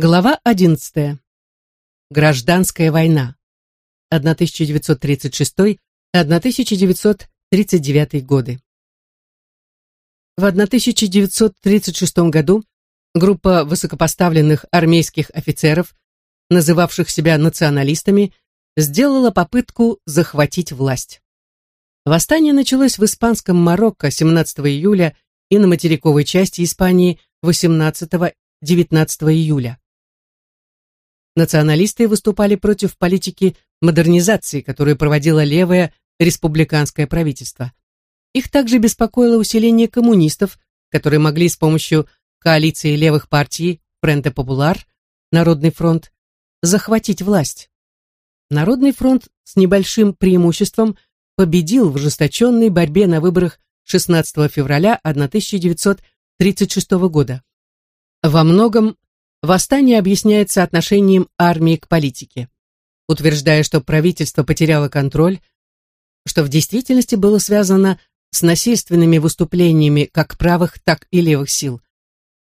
Глава 11. Гражданская война. 1936-1939 годы. В 1936 году группа высокопоставленных армейских офицеров, называвших себя националистами, сделала попытку захватить власть. Восстание началось в испанском Марокко 17 июля и на материковой части Испании 18-19 июля. Националисты выступали против политики модернизации, которую проводило левое республиканское правительство. Их также беспокоило усиление коммунистов, которые могли с помощью коалиции левых партий Френте Популар, Народный фронт, захватить власть. Народный фронт с небольшим преимуществом победил в ожесточенной борьбе на выборах 16 февраля 1936 года. Во многом Восстание объясняется отношением армии к политике, утверждая, что правительство потеряло контроль, что в действительности было связано с насильственными выступлениями как правых, так и левых сил.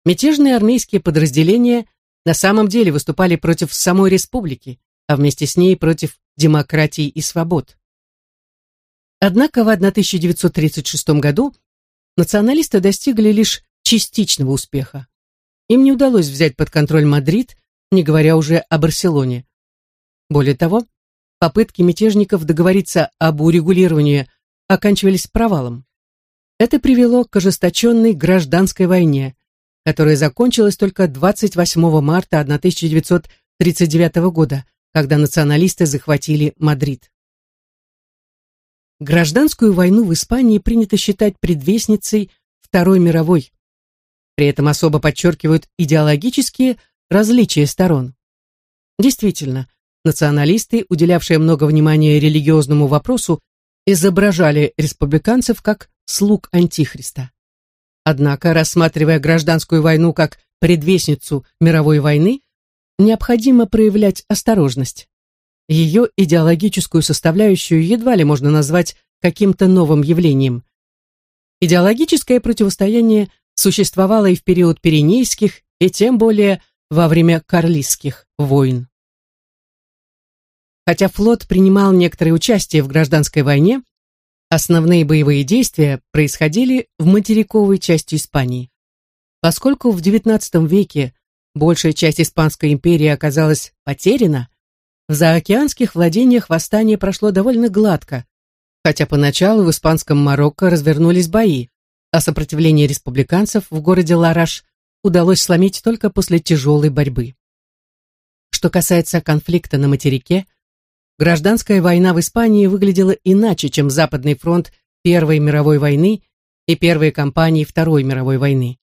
Мятежные армейские подразделения на самом деле выступали против самой республики, а вместе с ней против демократии и свобод. Однако в 1936 году националисты достигли лишь частичного успеха им не удалось взять под контроль Мадрид, не говоря уже о Барселоне. Более того, попытки мятежников договориться об урегулировании оканчивались провалом. Это привело к ожесточенной гражданской войне, которая закончилась только 28 марта 1939 года, когда националисты захватили Мадрид. Гражданскую войну в Испании принято считать предвестницей Второй мировой. При этом особо подчеркивают идеологические различия сторон. Действительно, националисты, уделявшие много внимания религиозному вопросу, изображали республиканцев как слуг Антихриста. Однако, рассматривая гражданскую войну как предвестницу мировой войны, необходимо проявлять осторожность. Ее идеологическую составляющую едва ли можно назвать каким-то новым явлением. Идеологическое противостояние существовала и в период Пиренейских, и тем более во время Карлистских войн. Хотя флот принимал некоторое участие в гражданской войне, основные боевые действия происходили в материковой части Испании. Поскольку в XIX веке большая часть Испанской империи оказалась потеряна, в заокеанских владениях восстание прошло довольно гладко, хотя поначалу в испанском Марокко развернулись бои, а сопротивление республиканцев в городе Лараш удалось сломить только после тяжелой борьбы. Что касается конфликта на материке, гражданская война в Испании выглядела иначе, чем Западный фронт Первой мировой войны и первые кампании Второй мировой войны.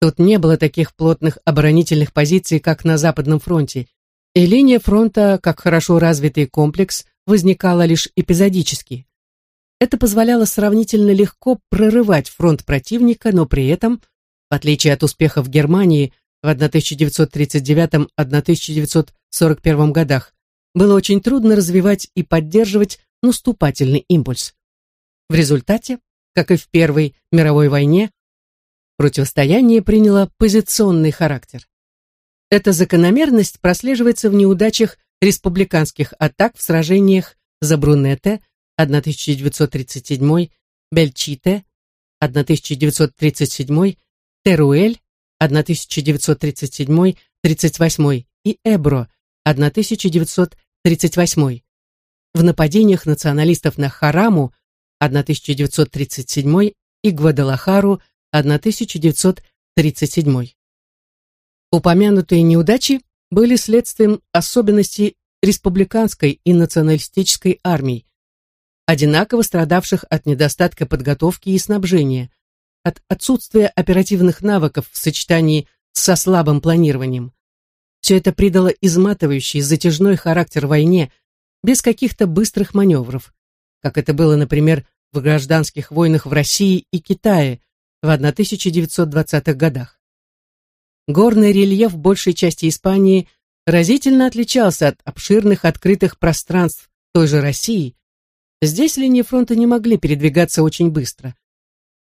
Тут не было таких плотных оборонительных позиций, как на Западном фронте, и линия фронта, как хорошо развитый комплекс, возникала лишь эпизодически. Это позволяло сравнительно легко прорывать фронт противника, но при этом, в отличие от успехов Германии в 1939-1941 годах, было очень трудно развивать и поддерживать наступательный импульс. В результате, как и в Первой мировой войне, противостояние приняло позиционный характер. Эта закономерность прослеживается в неудачах республиканских атак в сражениях за Брунетте, 1937, Бельчите, 1937, Теруэль, 1937-38 и Эбро, 1938. В нападениях националистов на Хараму, 1937 и Гвадалахару, 1937. Упомянутые неудачи были следствием особенностей республиканской и националистической армий, одинаково страдавших от недостатка подготовки и снабжения, от отсутствия оперативных навыков в сочетании со слабым планированием. Все это придало изматывающий, затяжной характер войне, без каких-то быстрых маневров, как это было, например, в гражданских войнах в России и Китае в 1920-х годах. Горный рельеф большей части Испании разительно отличался от обширных открытых пространств той же России, Здесь линии фронта не могли передвигаться очень быстро.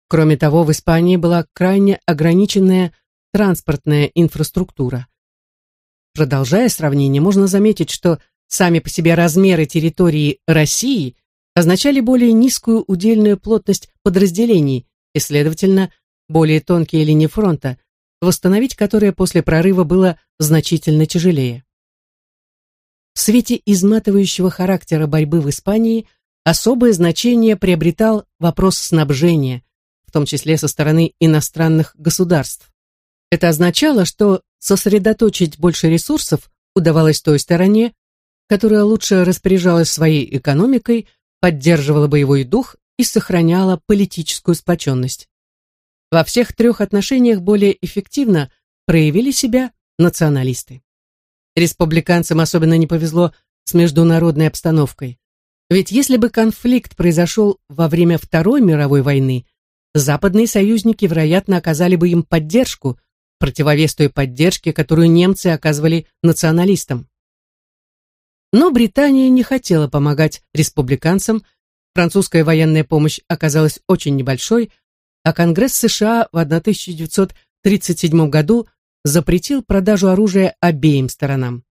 Кроме того, в Испании была крайне ограниченная транспортная инфраструктура. Продолжая сравнение, можно заметить, что сами по себе размеры территории России означали более низкую удельную плотность подразделений и, следовательно, более тонкие линии фронта, восстановить которые после прорыва было значительно тяжелее. В свете изматывающего характера борьбы в Испании особое значение приобретал вопрос снабжения, в том числе со стороны иностранных государств. Это означало, что сосредоточить больше ресурсов удавалось той стороне, которая лучше распоряжалась своей экономикой, поддерживала боевой дух и сохраняла политическую сплоченность. Во всех трех отношениях более эффективно проявили себя националисты. Республиканцам особенно не повезло с международной обстановкой. Ведь если бы конфликт произошел во время Второй мировой войны, западные союзники, вероятно, оказали бы им поддержку, противовес той поддержке, которую немцы оказывали националистам. Но Британия не хотела помогать республиканцам, французская военная помощь оказалась очень небольшой, а Конгресс США в 1937 году запретил продажу оружия обеим сторонам.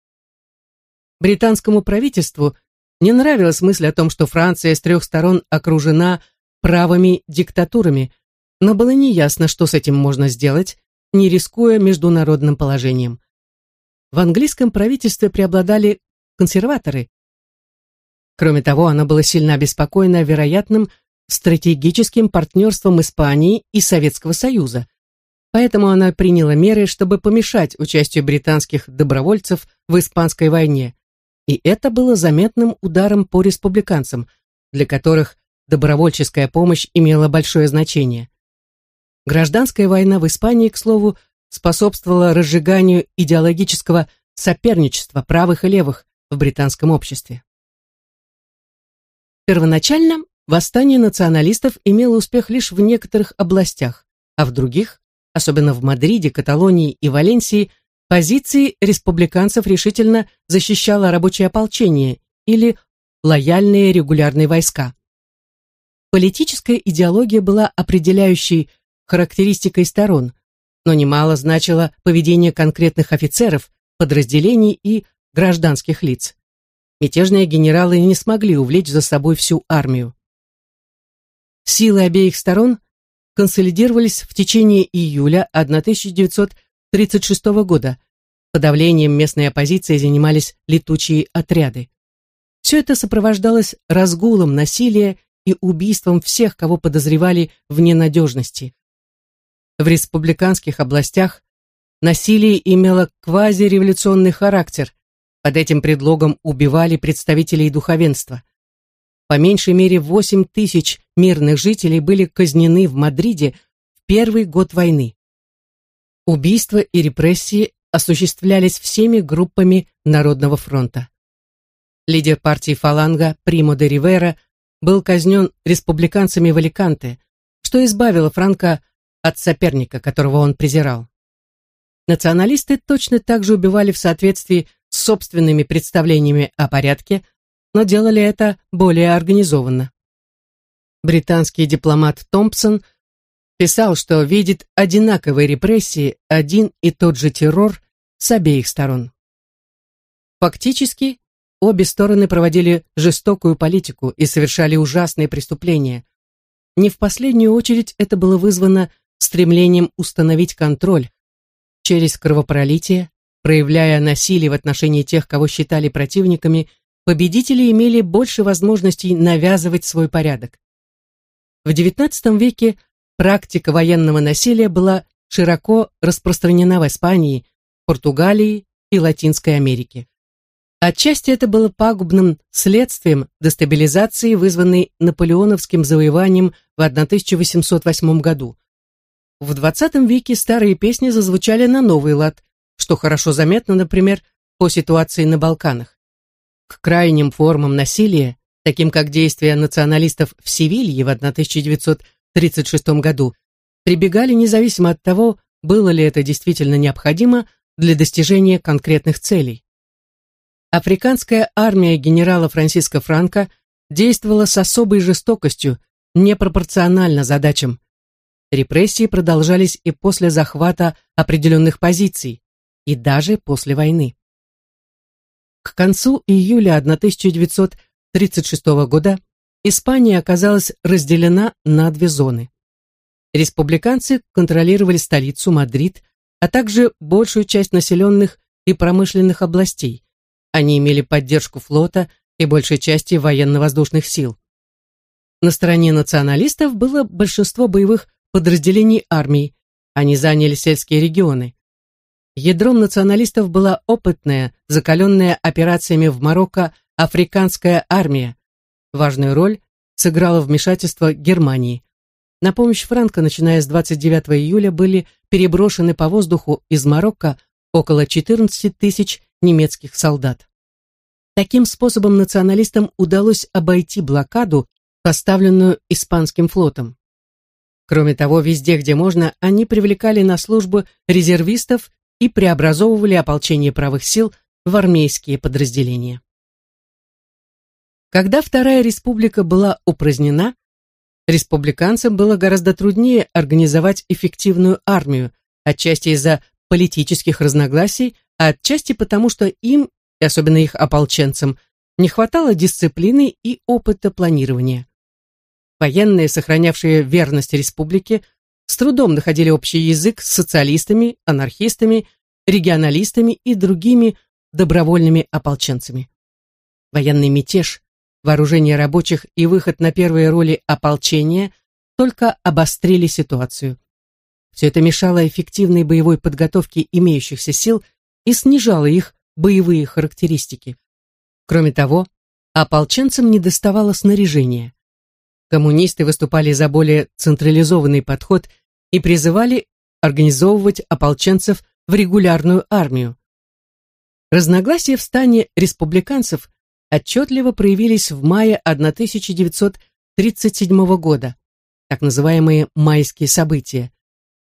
Британскому правительству не нравилась мысль о том, что Франция с трех сторон окружена правыми диктатурами, но было неясно, что с этим можно сделать, не рискуя международным положением. В английском правительстве преобладали консерваторы. Кроме того, оно было сильно обеспокоено вероятным стратегическим партнерством Испании и Советского Союза. Поэтому она приняла меры, чтобы помешать участию британских добровольцев в Испанской войне. И это было заметным ударом по республиканцам, для которых добровольческая помощь имела большое значение. Гражданская война в Испании, к слову, способствовала разжиганию идеологического соперничества правых и левых в британском обществе. Первоначально Восстание националистов имело успех лишь в некоторых областях, а в других, особенно в Мадриде, Каталонии и Валенсии, позиции республиканцев решительно защищало рабочее ополчение или лояльные регулярные войска. Политическая идеология была определяющей характеристикой сторон, но немало значило поведение конкретных офицеров, подразделений и гражданских лиц. Мятежные генералы не смогли увлечь за собой всю армию. Силы обеих сторон консолидировались в течение июля 1936 года. Подавлением местной оппозиции занимались летучие отряды. Все это сопровождалось разгулом насилия и убийством всех, кого подозревали в ненадежности. В республиканских областях насилие имело квазиреволюционный характер. Под этим предлогом убивали представителей духовенства. По меньшей мере 8 тысяч мирных жителей были казнены в Мадриде в первый год войны. Убийства и репрессии осуществлялись всеми группами Народного фронта. Лидер партии «Фаланга» Примо де Ривера был казнен республиканцами в Аликанте, что избавило Франка от соперника, которого он презирал. Националисты точно так же убивали в соответствии с собственными представлениями о порядке, но делали это более организованно. Британский дипломат Томпсон писал, что видит одинаковые репрессии, один и тот же террор с обеих сторон. Фактически, обе стороны проводили жестокую политику и совершали ужасные преступления. Не в последнюю очередь это было вызвано стремлением установить контроль через кровопролитие, проявляя насилие в отношении тех, кого считали противниками победители имели больше возможностей навязывать свой порядок. В XIX веке практика военного насилия была широко распространена в Испании, Португалии и Латинской Америке. Отчасти это было пагубным следствием дестабилизации, вызванной наполеоновским завоеванием в 1808 году. В XX веке старые песни зазвучали на новый лад, что хорошо заметно, например, по ситуации на Балканах. К крайним формам насилия, таким как действия националистов в Севилье в 1936 году, прибегали независимо от того, было ли это действительно необходимо для достижения конкретных целей. Африканская армия генерала Франциско Франко действовала с особой жестокостью, непропорционально задачам. Репрессии продолжались и после захвата определенных позиций, и даже после войны. К концу июля 1936 года Испания оказалась разделена на две зоны. Республиканцы контролировали столицу Мадрид, а также большую часть населенных и промышленных областей. Они имели поддержку флота и большей части военно-воздушных сил. На стороне националистов было большинство боевых подразделений армии, они заняли сельские регионы. Ядром националистов была опытная, закаленная операциями в Марокко африканская армия. Важную роль сыграло вмешательство Германии. На помощь Франко, начиная с 29 июля, были переброшены по воздуху из Марокко около 14 тысяч немецких солдат. Таким способом националистам удалось обойти блокаду, поставленную испанским флотом. Кроме того, везде, где можно, они привлекали на службу резервистов и преобразовывали ополчение правых сил в армейские подразделения. Когда Вторая Республика была упразднена, республиканцам было гораздо труднее организовать эффективную армию, отчасти из-за политических разногласий, а отчасти потому, что им, и особенно их ополченцам, не хватало дисциплины и опыта планирования. Военные, сохранявшие верность республике, с трудом находили общий язык с социалистами, анархистами, регионалистами и другими добровольными ополченцами. Военный мятеж, вооружение рабочих и выход на первые роли ополчения только обострили ситуацию. Все это мешало эффективной боевой подготовке имеющихся сил и снижало их боевые характеристики. Кроме того, ополченцам не доставало снаряжения. Коммунисты выступали за более централизованный подход и призывали организовывать ополченцев в регулярную армию. Разногласия в стане республиканцев отчетливо проявились в мае 1937 года, так называемые «майские события»,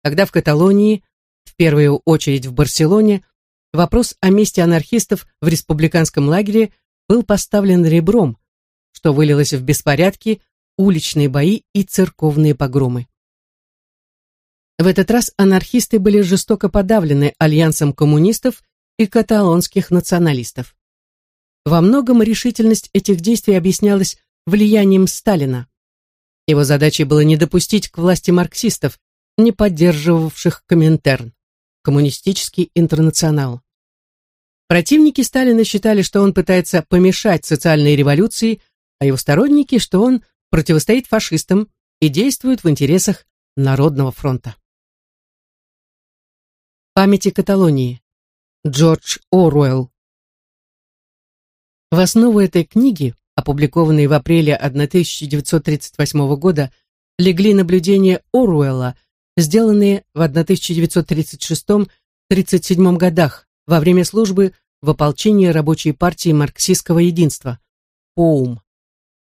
когда в Каталонии, в первую очередь в Барселоне, вопрос о месте анархистов в республиканском лагере был поставлен ребром, что вылилось в беспорядки, уличные бои и церковные погромы. В этот раз анархисты были жестоко подавлены альянсом коммунистов и каталонских националистов. Во многом решительность этих действий объяснялась влиянием Сталина. Его задачей было не допустить к власти марксистов, не поддерживавших Коминтерн, коммунистический интернационал. Противники Сталина считали, что он пытается помешать социальной революции, а его сторонники, что он противостоит фашистам и действует в интересах Народного фронта. Памяти Каталонии. Джордж Оруэлл. В основу этой книги, опубликованной в апреле 1938 года, легли наблюдения Оруэлла, сделанные в 1936-37 годах во время службы в ополчении рабочей партии марксистского единства, ПОУМ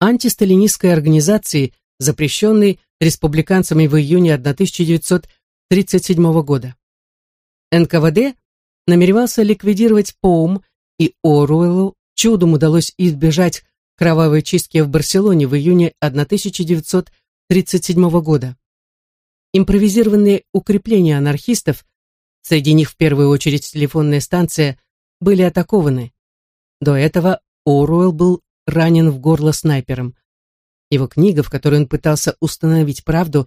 антисталинистской организации, запрещенной республиканцами в июне 1937 года. НКВД намеревался ликвидировать ПОУМ, и Оруэллу чудом удалось избежать кровавой чистки в Барселоне в июне 1937 года. Импровизированные укрепления анархистов, среди них в первую очередь телефонная станция, были атакованы. До этого Оруэлл был ранен в горло снайпером. Его книга, в которой он пытался установить правду,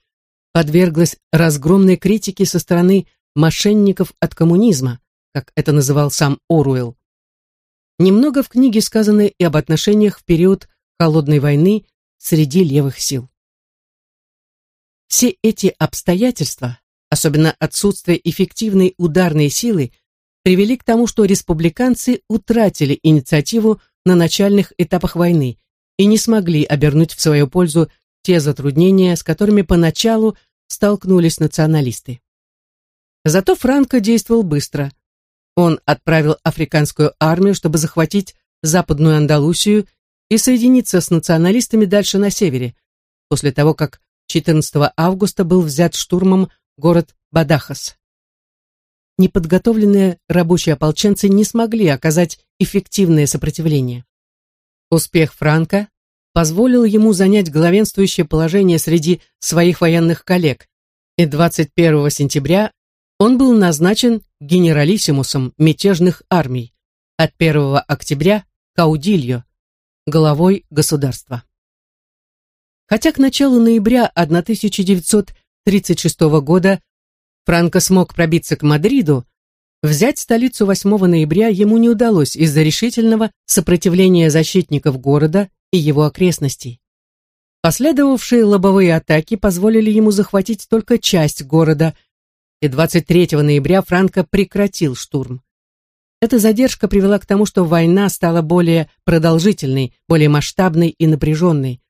подверглась разгромной критике со стороны мошенников от коммунизма, как это называл сам Оруэлл. Немного в книге сказано и об отношениях в период Холодной войны среди левых сил. Все эти обстоятельства, особенно отсутствие эффективной ударной силы, привели к тому, что республиканцы утратили инициативу на начальных этапах войны и не смогли обернуть в свою пользу те затруднения, с которыми поначалу столкнулись националисты. Зато Франко действовал быстро. Он отправил африканскую армию, чтобы захватить Западную Андалусию и соединиться с националистами дальше на севере, после того, как 14 августа был взят штурмом город Бадахас неподготовленные рабочие ополченцы не смогли оказать эффективное сопротивление. Успех Франка позволил ему занять главенствующее положение среди своих военных коллег, и 21 сентября он был назначен генералиссимусом мятежных армий, от 1 октября Каудильо, головой государства. Хотя к началу ноября 1936 года Франко смог пробиться к Мадриду, взять столицу 8 ноября ему не удалось из-за решительного сопротивления защитников города и его окрестностей. Последовавшие лобовые атаки позволили ему захватить только часть города, и 23 ноября Франко прекратил штурм. Эта задержка привела к тому, что война стала более продолжительной, более масштабной и напряженной.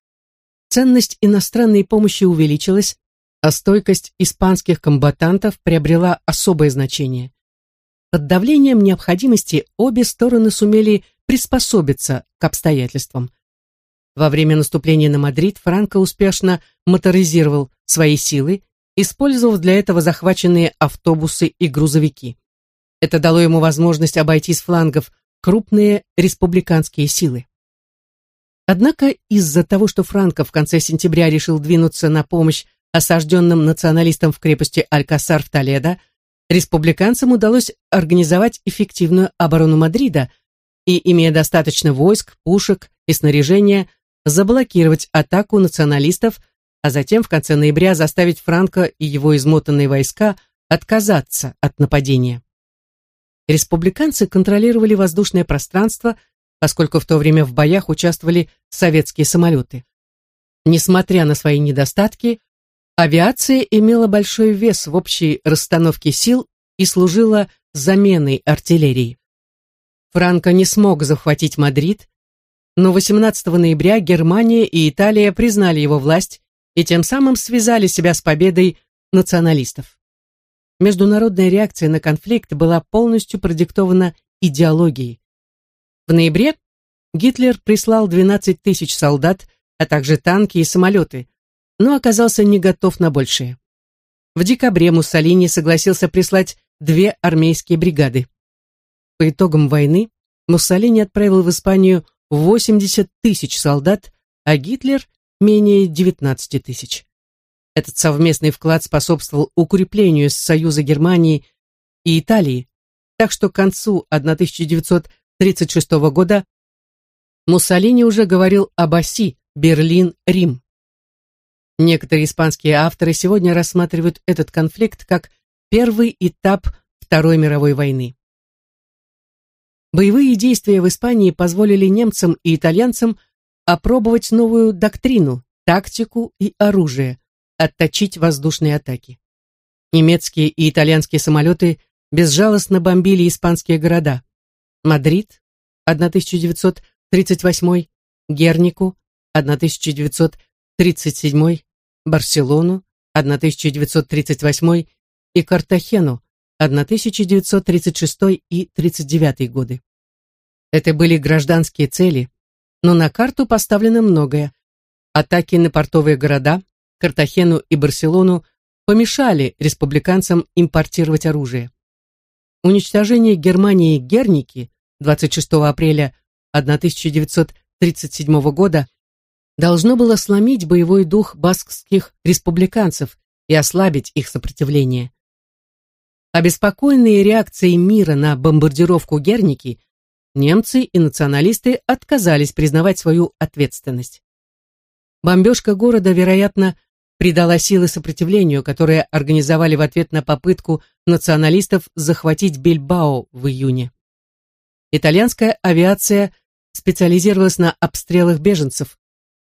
Ценность иностранной помощи увеличилась, а стойкость испанских комбатантов приобрела особое значение. Под давлением необходимости обе стороны сумели приспособиться к обстоятельствам. Во время наступления на Мадрид Франко успешно моторизировал свои силы, использовав для этого захваченные автобусы и грузовики. Это дало ему возможность обойти с флангов крупные республиканские силы. Однако из-за того, что Франко в конце сентября решил двинуться на помощь осажденным националистам в крепости Алькасар в Толедо, республиканцам удалось организовать эффективную оборону Мадрида и, имея достаточно войск, пушек и снаряжения, заблокировать атаку националистов, а затем в конце ноября заставить Франко и его измотанные войска отказаться от нападения. Республиканцы контролировали воздушное пространство, поскольку в то время в боях участвовали советские самолеты. Несмотря на свои недостатки, авиация имела большой вес в общей расстановке сил и служила заменой артиллерии. Франко не смог захватить Мадрид, но 18 ноября Германия и Италия признали его власть и тем самым связали себя с победой националистов. Международная реакция на конфликт была полностью продиктована идеологией. В ноябре Гитлер прислал 12 тысяч солдат, а также танки и самолеты, но оказался не готов на большее. В декабре Муссолини согласился прислать две армейские бригады. По итогам войны Муссолини отправил в Испанию 80 тысяч солдат, а Гитлер – менее 19 тысяч. Этот совместный вклад способствовал укреплению союза Германии и Италии, так что к концу 1936 года Муссолини уже говорил об оси Берлин-Рим. Некоторые испанские авторы сегодня рассматривают этот конфликт как первый этап Второй мировой войны. Боевые действия в Испании позволили немцам и итальянцам опробовать новую доктрину, тактику и оружие, отточить воздушные атаки. Немецкие и итальянские самолеты безжалостно бомбили испанские города. Мадрид, 1938, Гернику, 1937, Барселону, 1938 и Картахену, 1936 и 1939 годы. Это были гражданские цели, но на карту поставлено многое. Атаки на портовые города, Картахену и Барселону помешали республиканцам импортировать оружие. Уничтожение Германии Герники 26 апреля 1937 года должно было сломить боевой дух баскских республиканцев и ослабить их сопротивление. Обеспокоенные реакцией мира на бомбардировку Герники, немцы и националисты отказались признавать свою ответственность. Бомбежка города, вероятно, придала силы сопротивлению, которые организовали в ответ на попытку националистов захватить Бильбао в июне. Итальянская авиация специализировалась на обстрелах беженцев,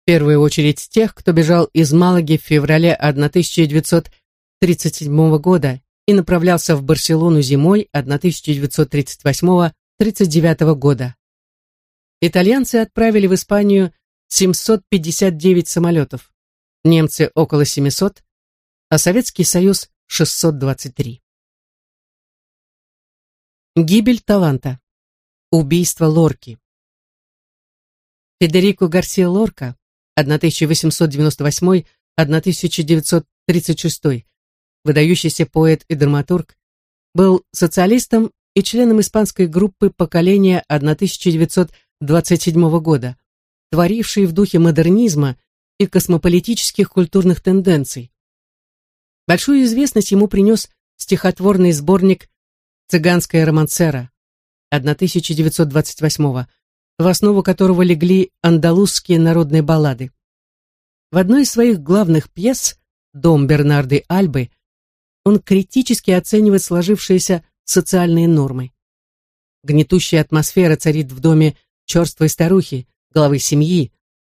в первую очередь тех, кто бежал из Малаги в феврале 1937 года и направлялся в Барселону зимой 1938-39 года. Итальянцы отправили в Испанию 759 самолетов, немцы около 700, а Советский Союз 623. Гибель таланта. Убийство Лорки. Федерико Гарсия Лорка 1898-1936 выдающийся поэт и драматург, был социалистом и членом испанской группы поколения 1927 года, творившей в духе модернизма и космополитических культурных тенденций. Большую известность ему принес стихотворный сборник «Цыганская романсера», 1928 в основу которого легли андалузские народные баллады. В одной из своих главных пьес «Дом Бернарды Альбы» он критически оценивает сложившиеся социальные нормы. Гнетущая атмосфера царит в доме черствой старухи, главы семьи,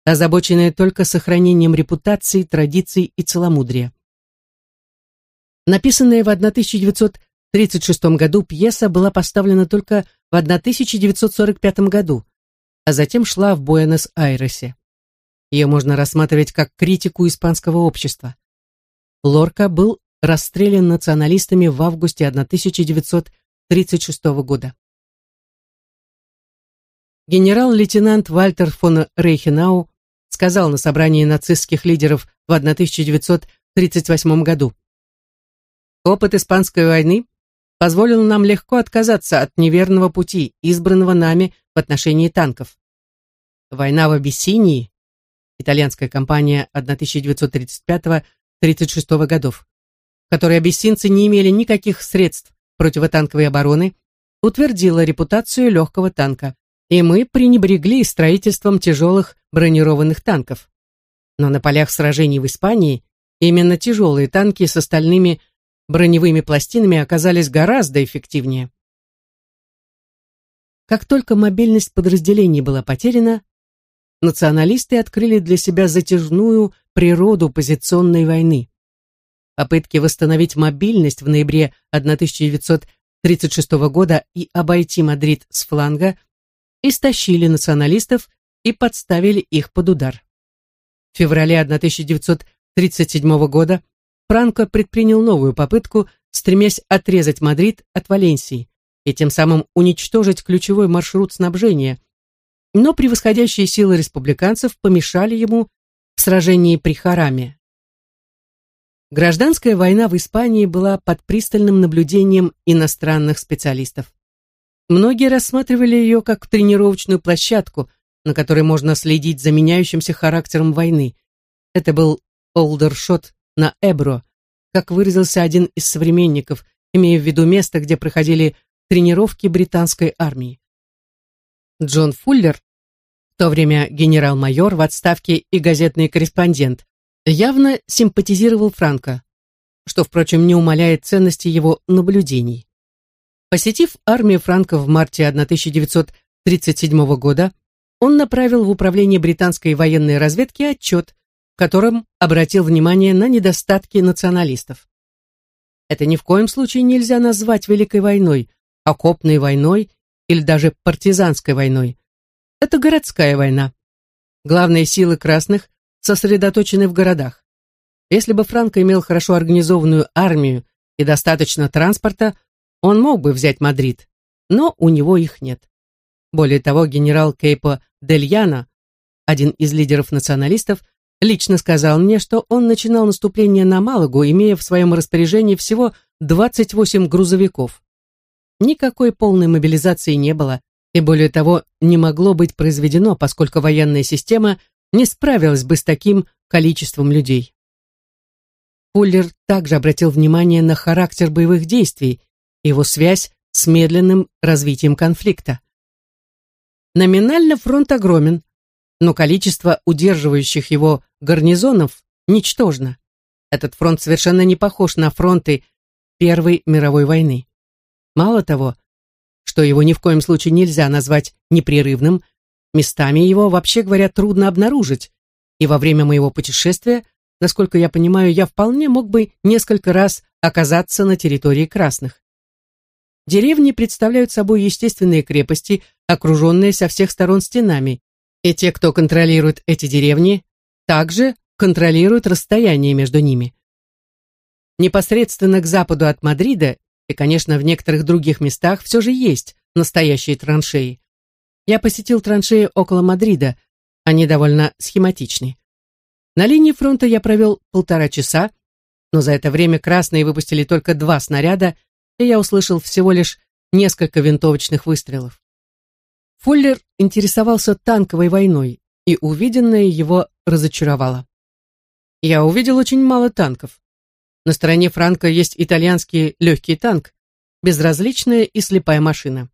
озабоченная только сохранением репутации, традиций и целомудрия. Написанная в 1936 году пьеса была поставлена только в 1945 году, а затем шла в Буэнос-Айресе. Ее можно рассматривать как критику испанского общества. Лорка был расстрелян националистами в августе 1936 года. Генерал-лейтенант Вальтер фон Рейхенау сказал на собрании нацистских лидеров в 1938 году. Опыт Испанской войны позволил нам легко отказаться от неверного пути, избранного нами в отношении танков. Война в Абиссинии, итальянская кампания 1935-36 годов, которой абиссинцы не имели никаких средств противотанковой обороны, утвердила репутацию легкого танка, и мы пренебрегли строительством тяжелых бронированных танков. Но на полях сражений в Испании именно тяжелые танки с остальными броневыми пластинами оказались гораздо эффективнее. Как только мобильность подразделений была потеряна, националисты открыли для себя затяжную природу позиционной войны. Попытки восстановить мобильность в ноябре 1936 года и обойти Мадрид с фланга истощили националистов и подставили их под удар. В феврале 1937 года Франко предпринял новую попытку, стремясь отрезать Мадрид от Валенсии и тем самым уничтожить ключевой маршрут снабжения. Но превосходящие силы республиканцев помешали ему в сражении при Хараме. Гражданская война в Испании была под пристальным наблюдением иностранных специалистов. Многие рассматривали ее как тренировочную площадку, на которой можно следить за меняющимся характером войны. Это был олдершот на Эбро, как выразился один из современников, имея в виду место, где проходили тренировки британской армии. Джон Фуллер, в то время генерал-майор в отставке и газетный корреспондент, явно симпатизировал Франко, что, впрочем, не умаляет ценности его наблюдений. Посетив армию Франко в марте 1937 года, он направил в управление британской военной разведки отчет, в котором обратил внимание на недостатки националистов. Это ни в коем случае нельзя назвать Великой войной, окопной войной или даже партизанской войной. Это городская война. Главные силы красных сосредоточены в городах. Если бы Франко имел хорошо организованную армию и достаточно транспорта, он мог бы взять Мадрид, но у него их нет. Более того, генерал Кейпо Дель Яно, один из лидеров националистов, лично сказал мне, что он начинал наступление на Малагу, имея в своем распоряжении всего 28 грузовиков. Никакой полной мобилизации не было, и более того, не могло быть произведено, поскольку военная система не справилась бы с таким количеством людей. Пуллер также обратил внимание на характер боевых действий, его связь с медленным развитием конфликта. Номинально фронт огромен, но количество удерживающих его гарнизонов ничтожно. Этот фронт совершенно не похож на фронты Первой мировой войны. Мало того, что его ни в коем случае нельзя назвать непрерывным, местами его, вообще говоря, трудно обнаружить, и во время моего путешествия, насколько я понимаю, я вполне мог бы несколько раз оказаться на территории красных. Деревни представляют собой естественные крепости, окруженные со всех сторон стенами, и те, кто контролирует эти деревни, также контролируют расстояние между ними. Непосредственно к западу от Мадрида и, конечно, в некоторых других местах все же есть настоящие траншеи. Я посетил траншеи около Мадрида, они довольно схематичны. На линии фронта я провел полтора часа, но за это время красные выпустили только два снаряда и я услышал всего лишь несколько винтовочных выстрелов. Фуллер интересовался танковой войной, и увиденное его разочаровало. Я увидел очень мало танков. На стороне Франка есть итальянский легкий танк, безразличная и слепая машина.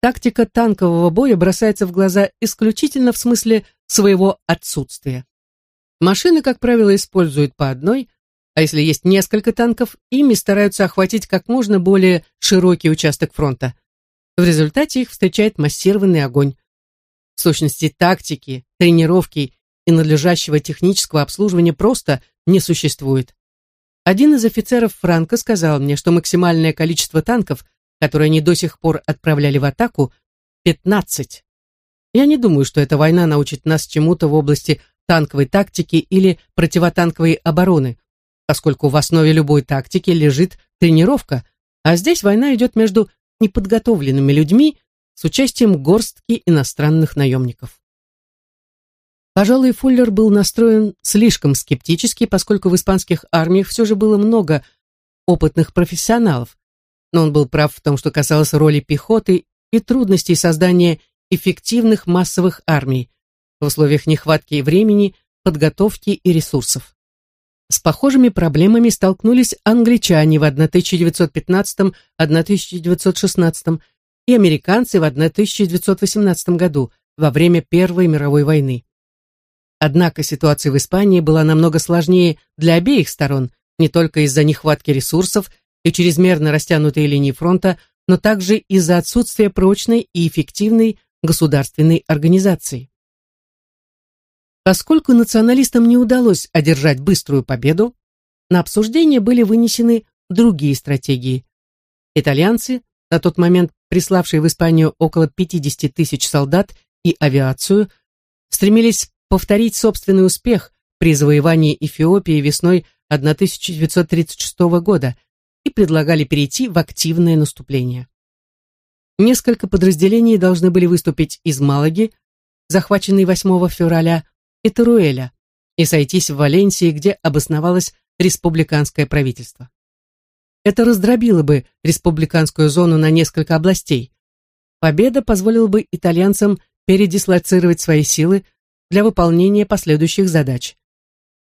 Тактика танкового боя бросается в глаза исключительно в смысле своего отсутствия. Машины, как правило, используют по одной, а если есть несколько танков, ими стараются охватить как можно более широкий участок фронта. В результате их встречает массированный огонь. В сущности, тактики, тренировки и надлежащего технического обслуживания просто не существует. Один из офицеров Франка сказал мне, что максимальное количество танков, которые они до сих пор отправляли в атаку, 15. Я не думаю, что эта война научит нас чему-то в области танковой тактики или противотанковой обороны, поскольку в основе любой тактики лежит тренировка, а здесь война идет между неподготовленными людьми с участием горстки иностранных наемников. Пожалуй, Фуллер был настроен слишком скептически, поскольку в испанских армиях все же было много опытных профессионалов, но он был прав в том, что касалось роли пехоты и трудностей создания эффективных массовых армий в условиях нехватки времени, подготовки и ресурсов. С похожими проблемами столкнулись англичане в 1915-1916 и американцы в 1918 году во время Первой мировой войны. Однако ситуация в Испании была намного сложнее для обеих сторон, не только из-за нехватки ресурсов и чрезмерно растянутой линии фронта, но также из-за отсутствия прочной и эффективной государственной организации. Поскольку националистам не удалось одержать быструю победу, на обсуждение были вынесены другие стратегии. Итальянцы, на тот момент приславшие в Испанию около 50 тысяч солдат и авиацию, стремились повторить собственный успех при завоевании Эфиопии весной 1936 года и предлагали перейти в активное наступление. Несколько подразделений должны были выступить из Малаги, захваченной 8 февраля, и Теруэля, и сойтись в Валенсии, где обосновалось республиканское правительство. Это раздробило бы республиканскую зону на несколько областей. Победа позволила бы итальянцам передислоцировать свои силы для выполнения последующих задач.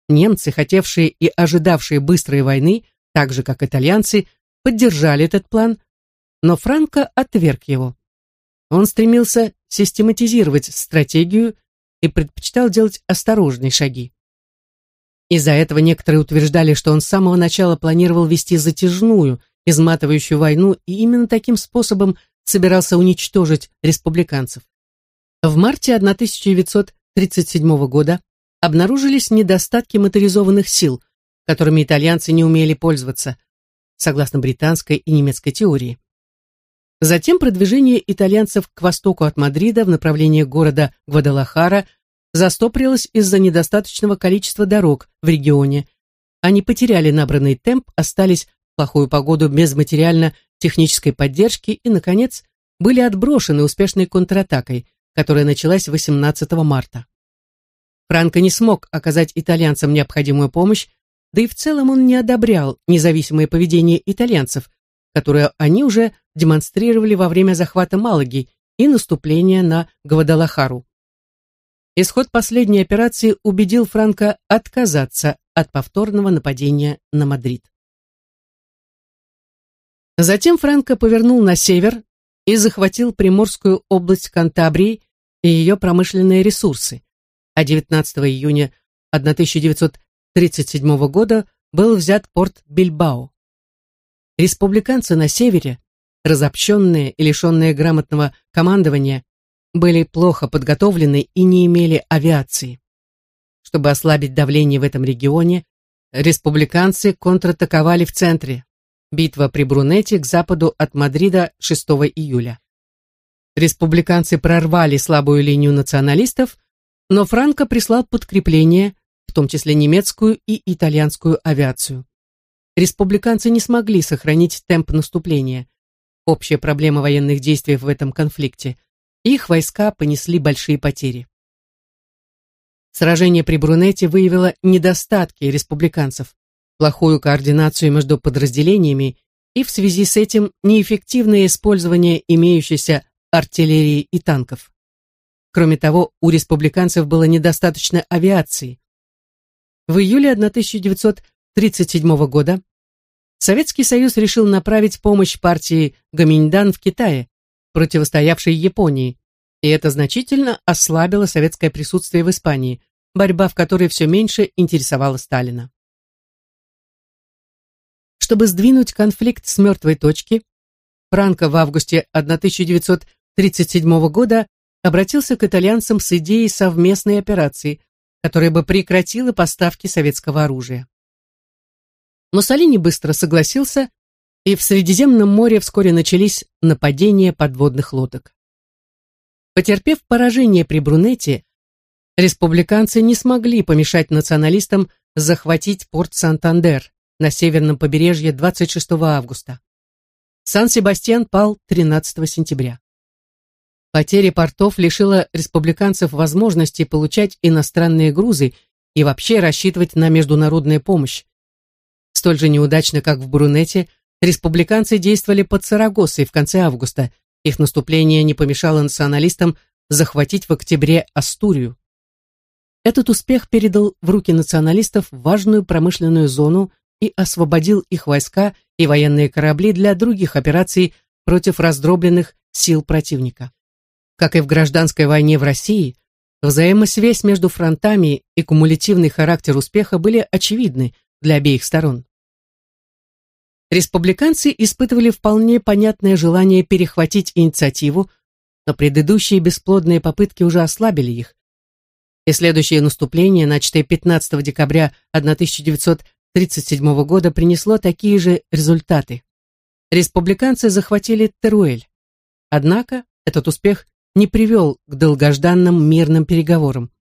Немцы, хотевшие и ожидавшие быстрой войны, так же как итальянцы, поддержали этот план, но Франко отверг его. Он стремился систематизировать стратегию и предпочитал делать осторожные шаги. Из-за этого некоторые утверждали, что он с самого начала планировал вести затяжную, изматывающую войну и именно таким способом собирался уничтожить республиканцев. В марте 1900 1937 года обнаружились недостатки моторизованных сил, которыми итальянцы не умели пользоваться, согласно британской и немецкой теории. Затем продвижение итальянцев к востоку от Мадрида в направлении города Гвадалахара застопорилось из-за недостаточного количества дорог в регионе. Они потеряли набранный темп, остались в плохую погоду без материально-технической поддержки и, наконец, были отброшены успешной контратакой – которая началась 18 марта. Франко не смог оказать итальянцам необходимую помощь, да и в целом он не одобрял независимое поведение итальянцев, которое они уже демонстрировали во время захвата Малаги и наступления на Гвадалахару. Исход последней операции убедил Франко отказаться от повторного нападения на Мадрид. Затем Франко повернул на север и захватил Приморскую область Кантабрии и ее промышленные ресурсы, а 19 июня 1937 года был взят порт Бильбао. Республиканцы на севере, разобщенные и лишенные грамотного командования, были плохо подготовлены и не имели авиации. Чтобы ослабить давление в этом регионе, республиканцы контратаковали в центре. Битва при Брунете к западу от Мадрида 6 июля республиканцы прорвали слабую линию националистов, но Франко прислал подкрепление, том числе немецкую и итальянскую авиацию. Республиканцы не смогли сохранить темп наступления. Общая проблема военных действий в этом конфликте. Их войска понесли большие потери. Сражение при Брунете выявило недостатки республиканцев, плохую координацию между подразделениями и в связи с этим неэффективное использование имеющейся артиллерии и танков. Кроме того, у республиканцев было недостаточно авиации. В июле 1937 года Советский Союз решил направить помощь партии Гоминьдан в Китае, противостоявшей Японии, и это значительно ослабило советское присутствие в Испании, борьба в которой все меньше интересовала Сталина. Чтобы сдвинуть конфликт с мертвой точки, Франко в августе 1937 года обратился к итальянцам с идеей совместной операции, которая бы прекратила поставки советского оружия. Муссолини быстро согласился, и в Средиземном море вскоре начались нападения подводных лодок. Потерпев поражение при Брунете, республиканцы не смогли помешать националистам захватить порт Сантандер на северном побережье 26 августа. Сан-Себастьян пал 13 сентября. Потеря портов лишила республиканцев возможности получать иностранные грузы и вообще рассчитывать на международную помощь. Столь же неудачно, как в Брунете, республиканцы действовали под Сарагосой в конце августа. Их наступление не помешало националистам захватить в октябре Астурию. Этот успех передал в руки националистов важную промышленную зону и освободил их войска и военные корабли для других операций против раздробленных сил противника. Как и в гражданской войне в России, взаимосвязь между фронтами и кумулятивный характер успеха были очевидны для обеих сторон. Республиканцы испытывали вполне понятное желание перехватить инициативу, но предыдущие бесплодные попытки уже ослабили их. И следующее наступление, начатое 15 декабря 1937 года, принесло такие же результаты. Республиканцы захватили Теруэль. Однако этот успех не привел к долгожданным мирным переговорам.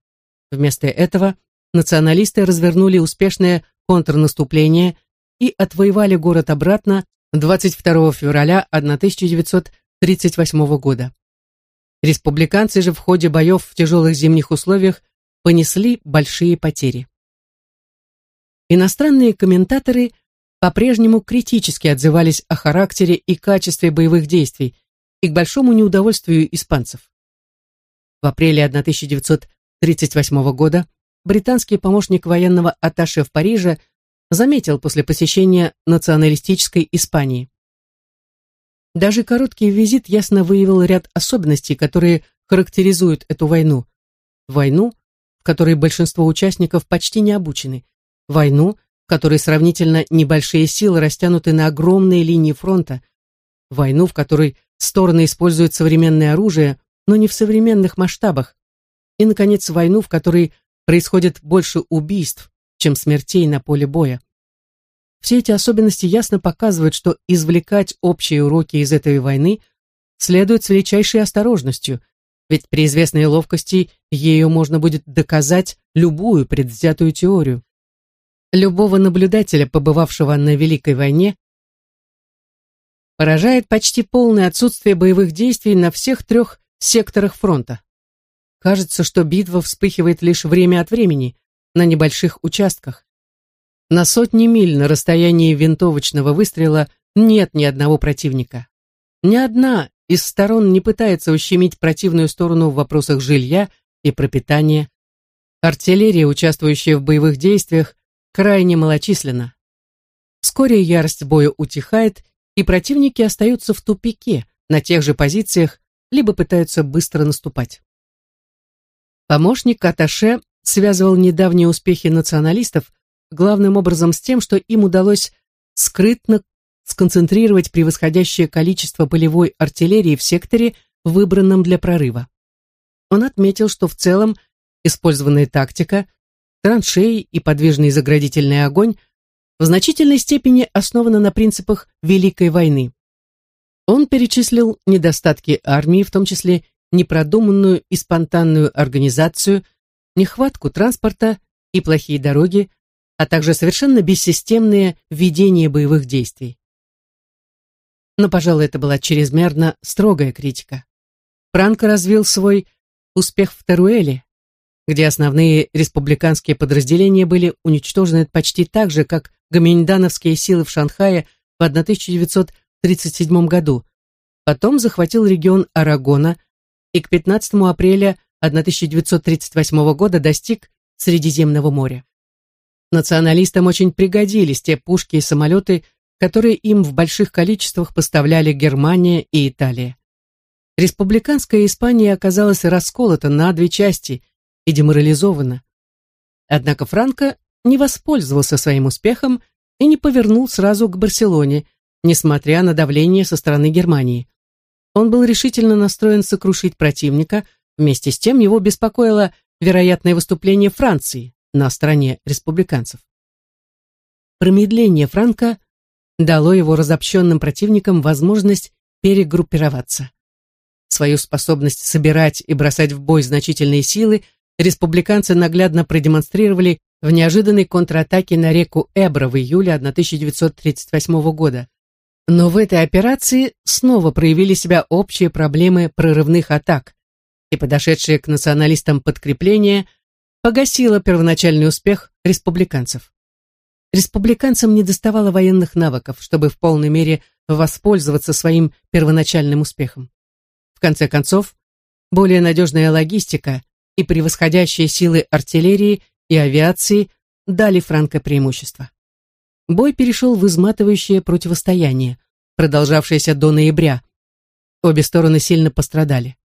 Вместо этого националисты развернули успешное контрнаступление и отвоевали город обратно 22 февраля 1938 года. Республиканцы же в ходе боев в тяжелых зимних условиях понесли большие потери. Иностранные комментаторы по-прежнему критически отзывались о характере и качестве боевых действий и к большому неудовольствию испанцев. В апреле 1938 года британский помощник военного атташе в Париже заметил после посещения националистической Испании. Даже короткий визит ясно выявил ряд особенностей, которые характеризуют эту войну. Войну, в которой большинство участников почти не обучены. Войну, в которой сравнительно небольшие силы растянуты на огромные линии фронта. Войну, в которой стороны используют современное оружие, но не в современных масштабах. И, наконец, войну, в которой происходит больше убийств, чем смертей на поле боя. Все эти особенности ясно показывают, что извлекать общие уроки из этой войны следует с величайшей осторожностью, ведь при известной ловкости ею можно будет доказать любую предвзятую теорию. Любого наблюдателя, побывавшего на Великой войне, поражает почти полное отсутствие боевых действий на всех трех секторах фронта. Кажется, что битва вспыхивает лишь время от времени, на небольших участках. На сотни миль на расстоянии винтовочного выстрела нет ни одного противника. Ни одна из сторон не пытается ущемить противную сторону в вопросах жилья и пропитания. Артиллерия, участвующая в боевых действиях, крайне малочисленна. Вскоре ярость боя утихает, и противники остаются в тупике, на тех же позициях, либо пытаются быстро наступать. Помощник Аташе связывал недавние успехи националистов главным образом с тем, что им удалось скрытно сконцентрировать превосходящее количество полевой артиллерии в секторе, выбранном для прорыва. Он отметил, что в целом использованная тактика, траншеи и подвижный заградительный огонь в значительной степени основана на принципах Великой войны. Он перечислил недостатки армии, в том числе непродуманную и спонтанную организацию, нехватку транспорта и плохие дороги, а также совершенно бессистемное ведение боевых действий. Но, пожалуй, это была чрезмерно строгая критика. Франко развил свой успех в Теруэле, где основные республиканские подразделения были уничтожены почти так же, как гоминдановские силы в Шанхае в 1937 году. Потом захватил регион Арагона и к 15 апреля 1938 года достиг Средиземного моря. Националистам очень пригодились те пушки и самолеты, которые им в больших количествах поставляли Германия и Италия. республиканская Испания оказалась расколота на две части и деморализована. Однако Франко не воспользовался своим успехом и не повернул сразу к Барселоне, несмотря на давление со стороны Германии. Он был решительно настроен сокрушить противника, вместе с тем его беспокоило вероятное выступление Франции на стороне республиканцев. Промедление Франка дало его разобщенным противникам возможность перегруппироваться. Свою способность собирать и бросать в бой значительные силы республиканцы наглядно продемонстрировали в неожиданной контратаке на реку Эбро в июле 1938 года. Но в этой операции снова проявили себя общие проблемы прорывных атак, и подошедшее к националистам подкрепление погасило первоначальный успех республиканцев. Республиканцам не доставало военных навыков, чтобы в полной мере воспользоваться своим первоначальным успехом. В конце концов, более надежная логистика и превосходящие силы артиллерии и авиации дали Франко преимущество. Бой перешел в изматывающее противостояние, продолжавшееся до ноября. Обе стороны сильно пострадали.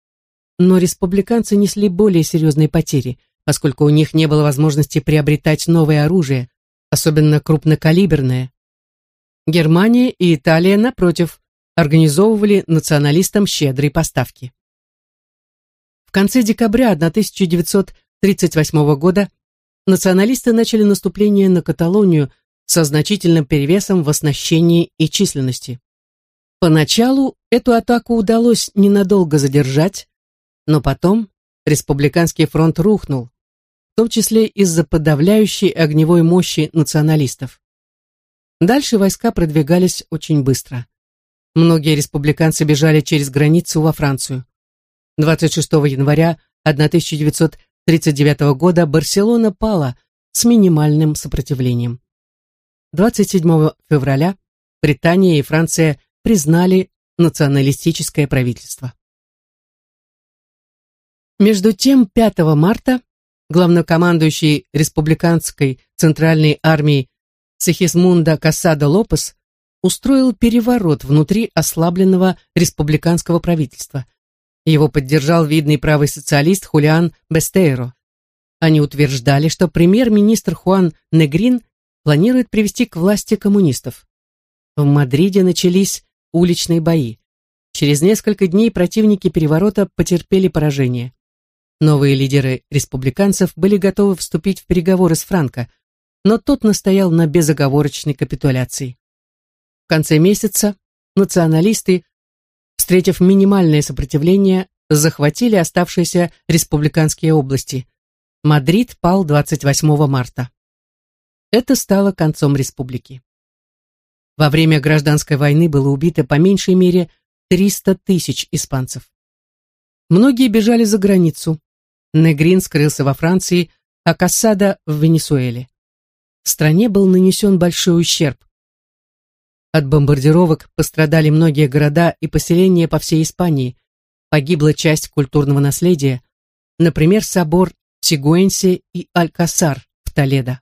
Но республиканцы несли более серьезные потери, поскольку у них не было возможности приобретать новое оружие, особенно крупнокалиберное. Германия и Италия, напротив, организовывали националистам щедрые поставки. В конце декабря 1938 года националисты начали наступление на Каталонию со значительным перевесом в оснащении и численности. Поначалу эту атаку удалось ненадолго задержать, но потом республиканский фронт рухнул, в том числе из-за подавляющей огневой мощи националистов. Дальше войска продвигались очень быстро. Многие республиканцы бежали через границу во Францию. 26 января 1939 года Барселона пала с минимальным сопротивлением. 27 февраля Британия и Франция признали националистическое правительство. Между тем, 5 марта главнокомандующий республиканской центральной армии Сехисмунда Кассадо Лопес устроил переворот внутри ослабленного республиканского правительства. Его поддержал видный правый социалист Хулиан Бестейро. Они утверждали, что премьер-министр Хуан Негрин планирует привести к власти коммунистов. В Мадриде начались уличные бои. Через несколько дней противники переворота потерпели поражение. Новые лидеры республиканцев были готовы вступить в переговоры с Франко, но тот настоял на безоговорочной капитуляции. В конце месяца националисты, встретив минимальное сопротивление, захватили оставшиеся республиканские области. Мадрид пал 28 марта. Это стало концом республики. Во время гражданской войны было убито по меньшей мере 300 тысяч испанцев. Многие бежали за границу, Негрин скрылся во Франции, а Кассада в Венесуэле. В стране был нанесен большой ущерб. От бомбардировок пострадали многие города и поселения по всей Испании. Погибла часть культурного наследия, например, собор Сигуэнси и Алькасар в Толедо.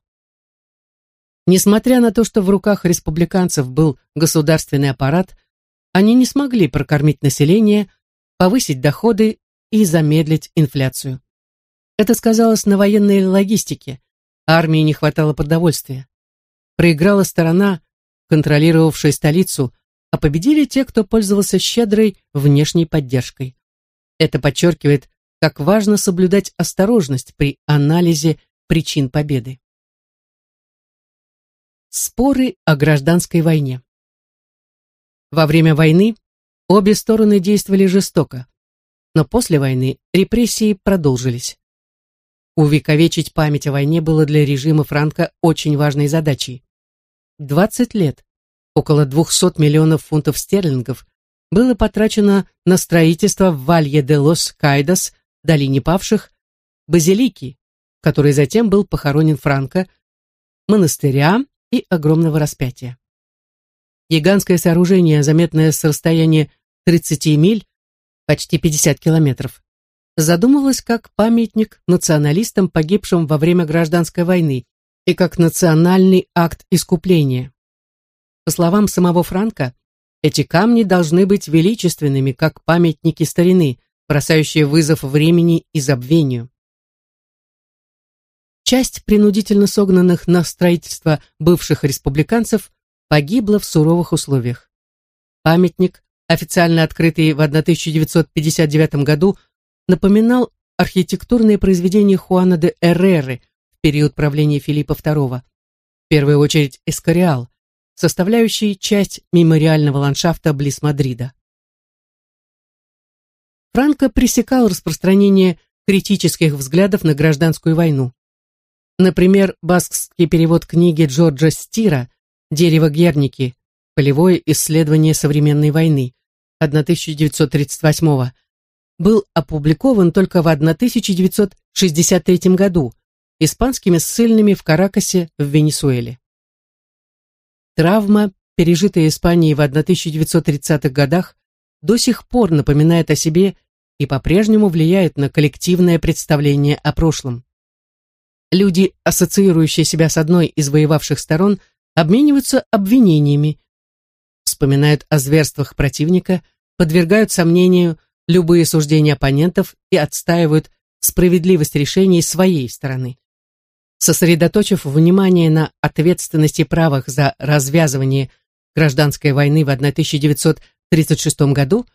Несмотря на то, что в руках республиканцев был государственный аппарат, они не смогли прокормить население, повысить доходы и замедлить инфляцию. Это сказалось на военной логистике. Армии не хватало продовольствия. Проиграла сторона, контролировавшая столицу, а победили те, кто пользовался щедрой внешней поддержкой. Это подчеркивает, как важно соблюдать осторожность при анализе причин победы. Споры о гражданской войне Во время войны обе стороны действовали жестоко, но после войны репрессии продолжились. Увековечить память о войне было для режима Франка очень важной задачей. 20 лет, около 200 миллионов фунтов стерлингов, было потрачено на строительство в Валье де лос Кайдас, долине павших, базилики, в которой затем был похоронен Франко, монастыря и огромного распятия. Гигантское сооружение, заметное с расстояния 30 миль, почти 50 километров, задумывалась как памятник националистам, погибшим во время гражданской войны, и как национальный акт искупления. По словам самого Франка, Эти камни должны быть величественными, как памятники старины, бросающие вызов времени и забвению. Часть принудительно согнанных на строительство бывших республиканцев погибла в суровых условиях. Памятник, официально открытый в 1959 году, напоминал архитектурные произведения Хуана де Эрреры период правления Филиппа II, в первую очередь Эскориал, составляющий часть мемориального ландшафта близ Мадрида. Франко пресекал распространение критических взглядов на гражданскую войну. Например, баскский перевод книги Джорджа Стира «Дерево Герники. Полевое исследование современной войны» 1938 был опубликован только в 1963 году испанскими ссыльными в Каракасе в Венесуэле. Травма, пережитая Испанией в 1930-х годах, до сих пор напоминает о себе и по-прежнему влияет на коллективное представление о прошлом. Люди, ассоциирующие себя с одной из воевавших сторон, обмениваются обвинениями, вспоминают о зверствах противника, подвергают сомнению любые суждения оппонентов и отстаивают справедливость решений своей стороны. Сосредоточив внимание на ответственности правах за развязывание гражданской войны в 1936 году,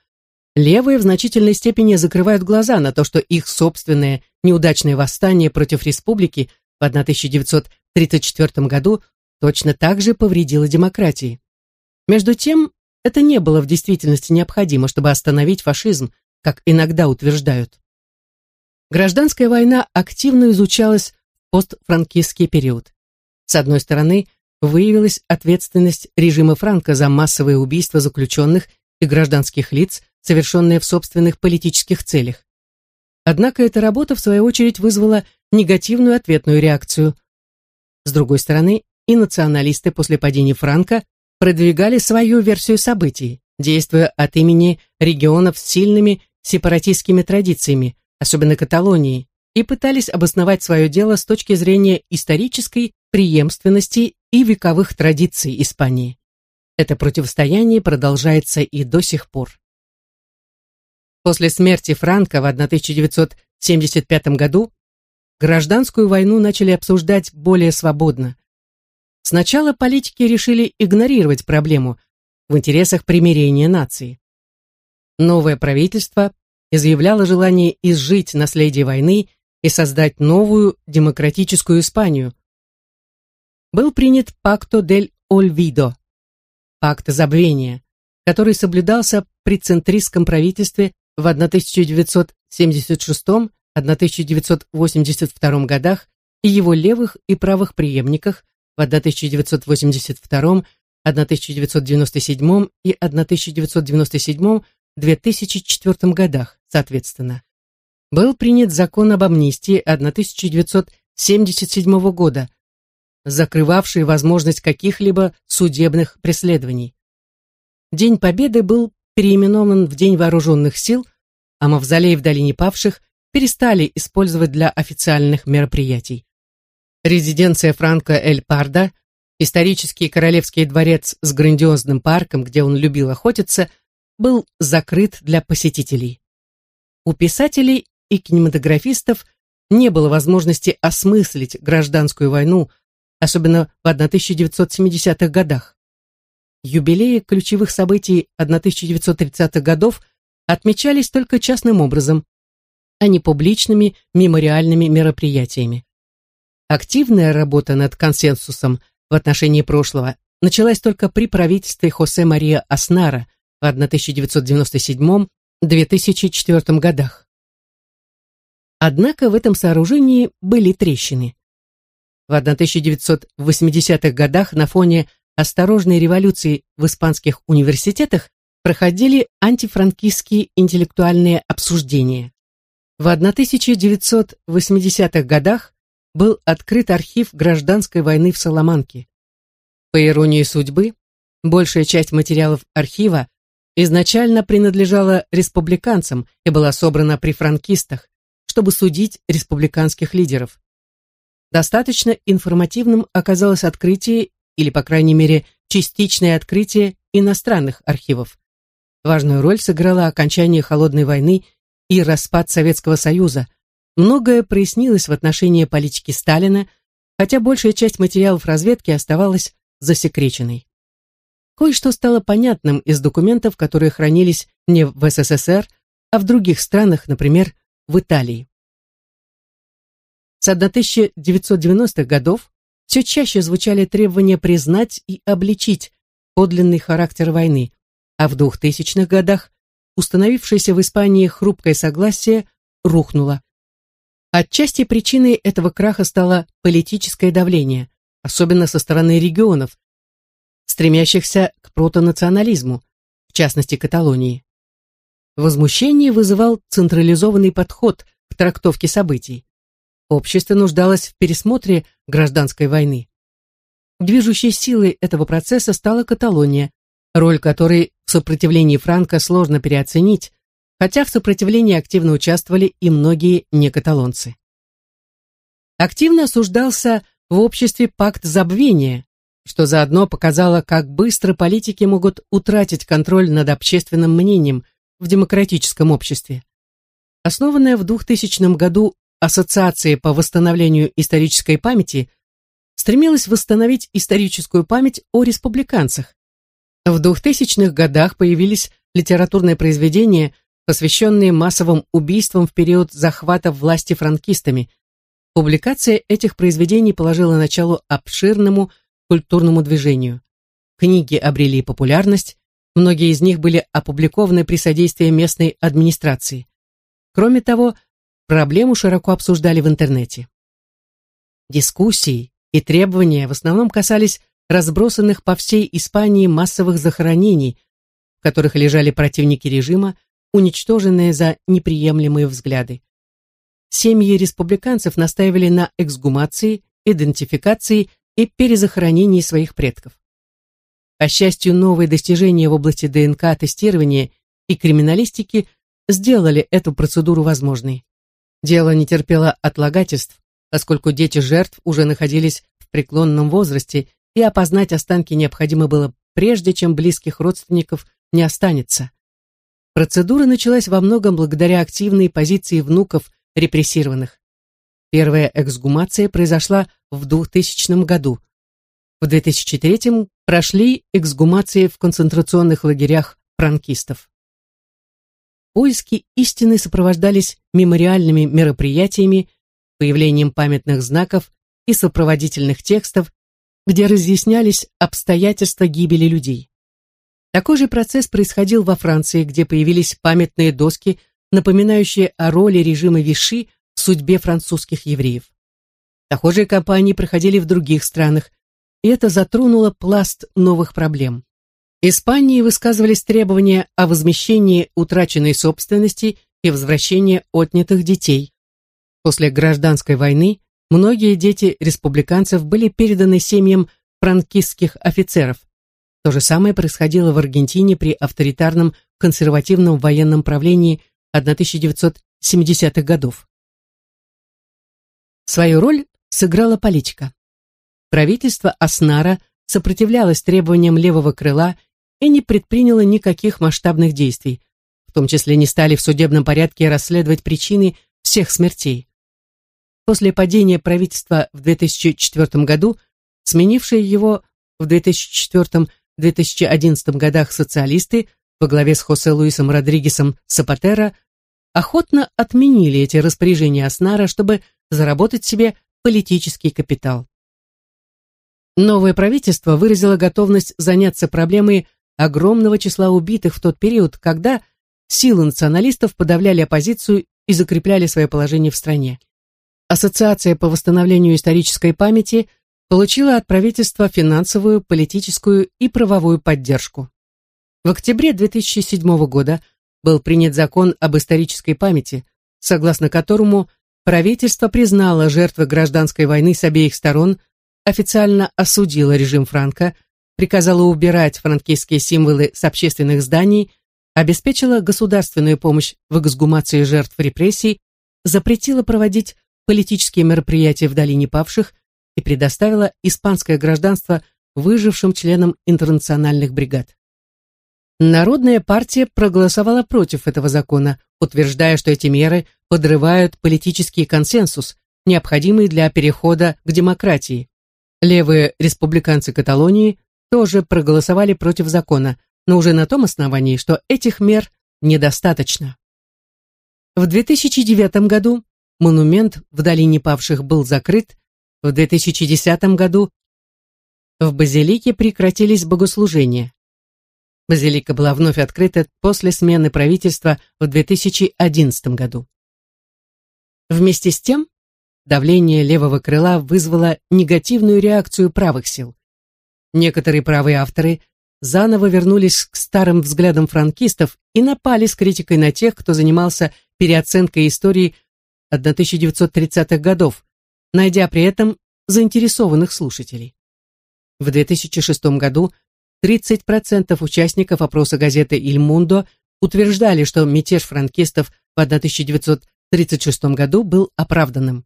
левые в значительной степени закрывают глаза на то, что их собственное неудачное восстание против республики в 1934 году точно так же повредило демократии. Между тем, это не было в действительности необходимо, чтобы остановить фашизм, как иногда утверждают. Гражданская война активно изучалась постфранкистский период. С одной стороны, выявилась ответственность режима Франко за массовые убийства заключенных и гражданских лиц, совершенные в собственных политических целях. Однако эта работа, в свою очередь, вызвала негативную ответную реакцию. С другой стороны, и националисты после падения Франка продвигали свою версию событий, действуя от имени регионов с сильными сепаратистскими традициями, особенно Каталонии, и пытались обосновать свое дело с точки зрения исторической преемственности и вековых традиций Испании. Это противостояние продолжается и до сих пор. После смерти Франка в 1975 году гражданскую войну начали обсуждать более свободно. Сначала политики решили игнорировать проблему в интересах примирения нации. Новое правительство изъявляло желание изжить наследие войны и создать новую демократическую Испанию. Был принят Пакто дель Ольвидо, пакт забвения, который соблюдался при центристском правительстве в 1976-1982 годах и его левых и правых преемниках в 1982, 1997 и 1997 2004 годах, соответственно. Был принят закон об амнистии 1977 года, закрывавший возможность каких-либо судебных преследований. День Победы был переименован в День вооруженных сил, а мавзолей в Долине Павших перестали использовать для официальных мероприятий. Резиденция Франко Эль Парда, исторический королевский дворец с грандиозным парком, где он любил охотиться – был закрыт для посетителей. У писателей и кинематографистов не было возможности осмыслить гражданскую войну, особенно в 1970-х годах. Юбилеи ключевых событий 1930-х годов отмечались только частным образом, а не публичными мемориальными мероприятиями. Активная работа над консенсусом в отношении прошлого началась только при правительстве Хосе Мария Аснара в 1997-2004 годах. Однако в этом сооружении были трещины. В 1980-х годах на фоне осторожной революции в испанских университетах проходили антифранкистские интеллектуальные обсуждения. В 1980-х годах был открыт архив гражданской войны в Соломанке. По иронии судьбы, большая часть материалов архива изначально принадлежала республиканцам и была собрана при франкистах, чтобы судить республиканских лидеров. Достаточно информативным оказалось открытие, или, по крайней мере, частичное открытие иностранных архивов. Важную роль сыграло окончание Холодной войны и распад Советского Союза. Многое прояснилось в отношении политики Сталина, хотя большая часть материалов разведки оставалась засекреченной. Кое-что стало понятным из документов, которые хранились не в СССР, а в других странах, например, в Италии. С 1990-х годов все чаще звучали требования признать и обличить подлинный характер войны, а в 2000-х годах установившееся в Испании хрупкое согласие рухнуло. Отчасти причиной этого краха стало политическое давление, особенно со стороны регионов, стремящихся к протонационализму, в частности Каталонии. Возмущение вызывал централизованный подход к трактовке событий. Общество нуждалось в пересмотре гражданской войны. Движущей силой этого процесса стала Каталония, роль которой в сопротивлении Франка сложно переоценить, хотя в сопротивлении активно участвовали и многие некаталонцы. Активно осуждался в обществе пакт забвения, что заодно показало, как быстро политики могут утратить контроль над общественным мнением в демократическом обществе. Основанная в 2000 году Ассоциация по восстановлению исторической памяти стремилась восстановить историческую память о республиканцах. В 2000-х годах появились литературные произведения, посвященные массовым убийствам в период захвата власти франкистами. Публикация этих произведений положила начало обширному культурному движению. Книги обрели популярность, многие из них были опубликованы при содействии местной администрации. Кроме того, проблему широко обсуждали в интернете. Дискуссии и требования в основном касались разбросанных по всей Испании массовых захоронений, в которых лежали противники режима, уничтоженные за неприемлемые взгляды. Семьи республиканцев настаивали на эксгумации, идентификации и перезахоронении своих предков. По счастью, новые достижения в области ДНК-тестирования и криминалистики сделали эту процедуру возможной. Дело не терпело отлагательств, поскольку дети жертв уже находились в преклонном возрасте, и опознать останки необходимо было прежде, чем близких родственников не останется. Процедура началась во многом благодаря активной позиции внуков репрессированных. Первая эксгумация произошла в 2000 году. В 2003 прошли эксгумации в концентрационных лагерях франкистов. Поиски истины сопровождались мемориальными мероприятиями, появлением памятных знаков и сопроводительных текстов, где разъяснялись обстоятельства гибели людей. Такой же процесс происходил во Франции, где появились памятные доски, напоминающие о роли режима Виши в судьбе французских евреев. Похожие кампании проходили в других странах, и это затронуло пласт новых проблем. Испании высказывались требования о возмещении утраченной собственности и возвращении отнятых детей. После гражданской войны многие дети республиканцев были переданы семьям франкистских офицеров. То же самое происходило в Аргентине при авторитарном консервативном военном правлении 1970-х годов. Свою роль сыграла политика. Правительство Аснара сопротивлялось требованиям левого крыла и не предприняло никаких масштабных действий, в том числе не стали в судебном порядке расследовать причины всех смертей. После падения правительства в 2004 году, сменившие его в 2004-2011 годах социалисты во главе с Хосе Луисом Родригесом Сапатера охотно отменили эти распоряжения Аснара, чтобы заработать себе политический капитал. Новое правительство выразило готовность заняться проблемой огромного числа убитых в тот период, когда силы националистов подавляли оппозицию и закрепляли свое положение в стране. Ассоциация по восстановлению исторической памяти получила от правительства финансовую, политическую и правовую поддержку. В октябре 2007 года был принят закон об исторической памяти, согласно которому правительство признало жертвы гражданской войны с обеих сторон, официально осудило режим Франко, приказала убирать франкистские символы с общественных зданий, обеспечила государственную помощь в эксгумации жертв репрессий, запретила проводить политические мероприятия в Долине Павших и предоставила испанское гражданство выжившим членам интернациональных бригад. Народная партия проголосовала против этого закона, утверждая, что эти меры подрывают политический консенсус, необходимый для перехода к демократии. Левые республиканцы Каталонии тоже проголосовали против закона, но уже на том основании, что этих мер недостаточно. В 2009 году монумент в Долине Павших был закрыт, в 2010 году в базилике прекратились богослужения. Базилика была вновь открыта после смены правительства в 2011 году. Вместе с тем, давление левого крыла вызвало негативную реакцию правых сил. Некоторые правые авторы заново вернулись к старым взглядам франкистов и напали с критикой на тех, кто занимался переоценкой истории 1930-х годов, найдя при этом заинтересованных слушателей. В 2006 году 30% участников опроса газеты «Иль Мундо» утверждали, что мятеж франкистов в 1936 году был оправданным.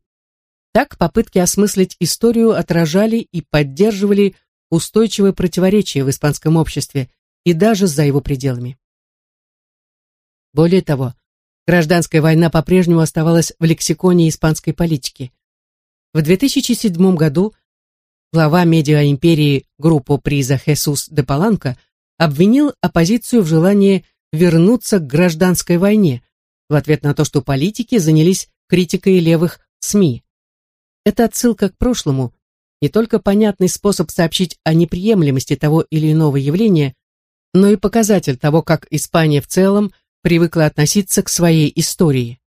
Так попытки осмыслить историю отражали и поддерживали устойчивое противоречие в испанском обществе и даже за его пределами. Более того, гражданская война по-прежнему оставалась в лексиконе испанской политики. В 2007 году глава медиа-империи группу приза Хесус де Паланко обвинил оппозицию в желании вернуться к гражданской войне в ответ на то, что политики занялись критикой левых СМИ. Это отсылка к прошлому, не только понятный способ сообщить о неприемлемости того или иного явления, но и показатель того, как Испания в целом привыкла относиться к своей истории.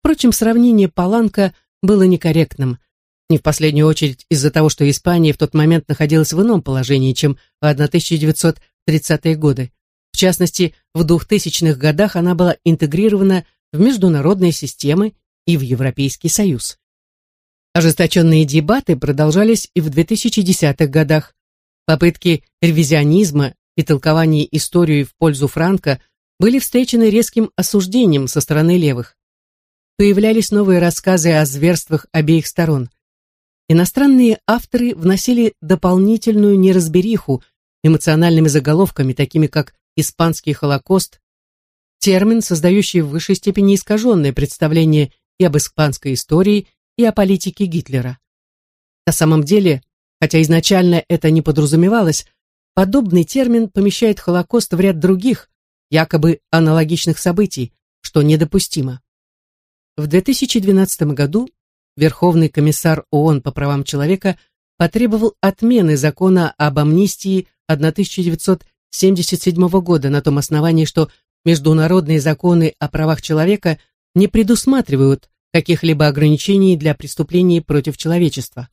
Впрочем, сравнение Паланка было некорректным, не в последнюю очередь из-за того, что Испания в тот момент находилась в ином положении, чем в 1930-е годы. В частности, в 2000-х годах она была интегрирована в международные системы и в Европейский Союз. Ожесточенные дебаты продолжались и в 2010-х годах. Попытки ревизионизма и толкования истории в пользу Франка были встречены резким осуждением со стороны левых. Появлялись новые рассказы о зверствах обеих сторон. Иностранные авторы вносили дополнительную неразбериху эмоциональными заголовками, такими как «Испанский Холокост», термин, создающий в высшей степени искаженное представление и об испанской истории, и о политике Гитлера. На самом деле, хотя изначально это не подразумевалось, подобный термин помещает Холокост в ряд других, якобы аналогичных событий, что недопустимо. В 2012 году Верховный комиссар ООН по правам человека потребовал отмены закона об амнистии 1977 года на том основании, что международные законы о правах человека не предусматривают каких-либо ограничений для преступлений против человечества.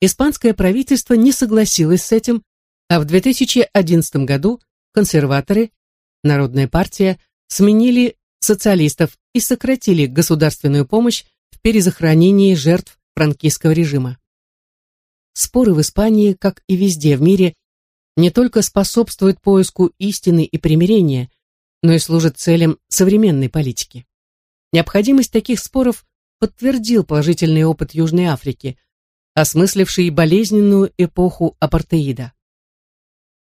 Испанское правительство не согласилось с этим, а в 2011 году консерваторы, Народная партия, сменили социалистов и сократили государственную помощь в перезахоронении жертв франкистского режима. Споры в Испании, как и везде в мире, не только способствуют поиску истины и примирения, но и служат целям современной политики. Необходимость таких споров подтвердил положительный опыт Южной Африки, осмысливший болезненную эпоху апартеида.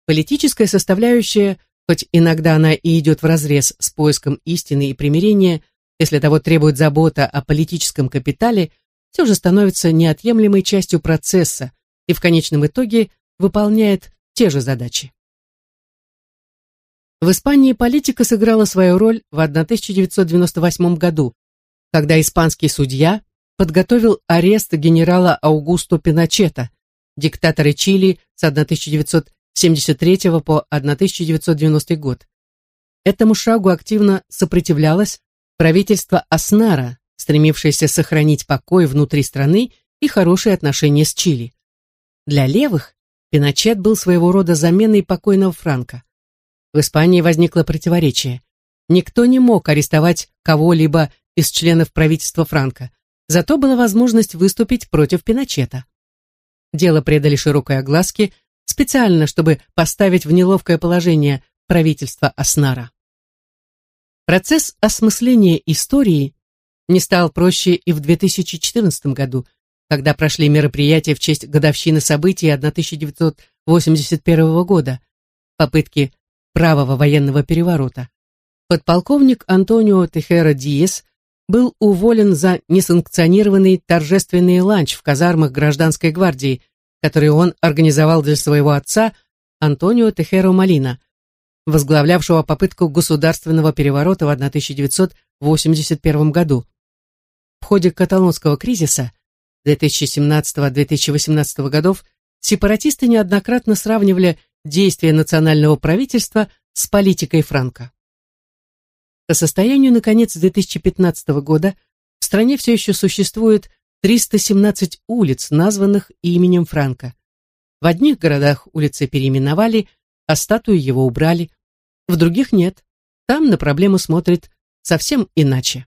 Политическая составляющая, хоть иногда она и идет вразрез с поиском истины и примирения, если того требует забота о политическом капитале, все же становится неотъемлемой частью процесса и в конечном итоге выполняет те же задачи. В Испании политика сыграла свою роль в 1998 году, когда испанский судья подготовил арест генерала Аугусто Пиночета, диктатора Чили с 1973 по 1990 год. Этому шагу активно сопротивлялось правительство Аснара, стремившееся сохранить покой внутри страны и хорошие отношения с Чили. Для левых Пиночет был своего рода заменой покойного Франка. В Испании возникло противоречие. Никто не мог арестовать кого-либо из членов правительства Франка, зато была возможность выступить против Пиночета. Дело предали широкой огласке, специально, чтобы поставить в неловкое положение правительство Аснара. Процесс осмысления истории не стал проще и в 2014 году, когда прошли мероприятия в честь годовщины событий 1981 года, попытки правого военного переворота. Подполковник Антонио Техера Диес был уволен за несанкционированный торжественный ланч в казармах гражданской гвардии, который он организовал для своего отца Антонио Техеро Малина, возглавлявшего попытку государственного переворота в 1981 году. В ходе каталонского кризиса 2017-2018 годов сепаратисты неоднократно сравнивали действия национального правительства с политикой Франка. По состоянию на конец 2015 года в стране все еще существует 317 улиц, названных именем Франка. В одних городах улицы переименовали, а статую его убрали, в других нет. Там на проблему смотрят совсем иначе.